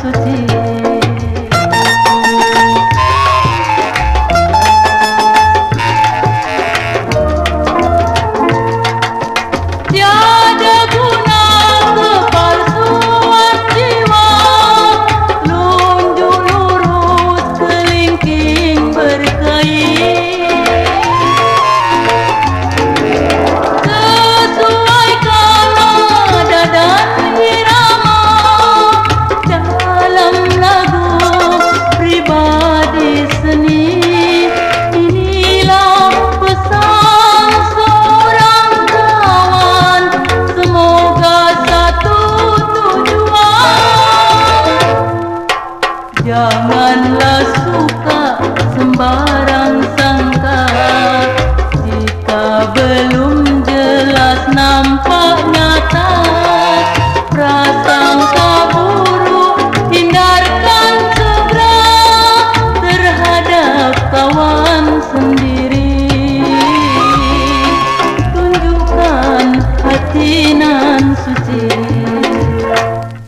Saraswati Ramana